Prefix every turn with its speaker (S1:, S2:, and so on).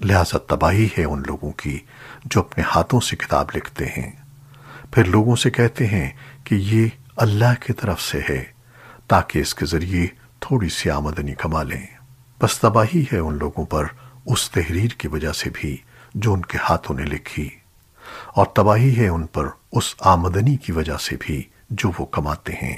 S1: لہذا تباہی ہے ان لوگوں کی جو اپنے ہاتھوں سے کتاب لکھتے ہیں۔ پھر لوگوں سے کہتے ہیں کہ یہ اللہ کی طرف سے ہے تاکہ اس کے ذریعے تھوڑی سی آمدنی کما لیں۔ بس تباہی ہے ان لوگوں پر اس تحریر کی وجہ سے بھی جو ان کے ہاتھوں نے لکھی۔ اور تباہی ہے ان پر اس آمدنی کی وجہ سے بھی جو وہ کماتے ہیں۔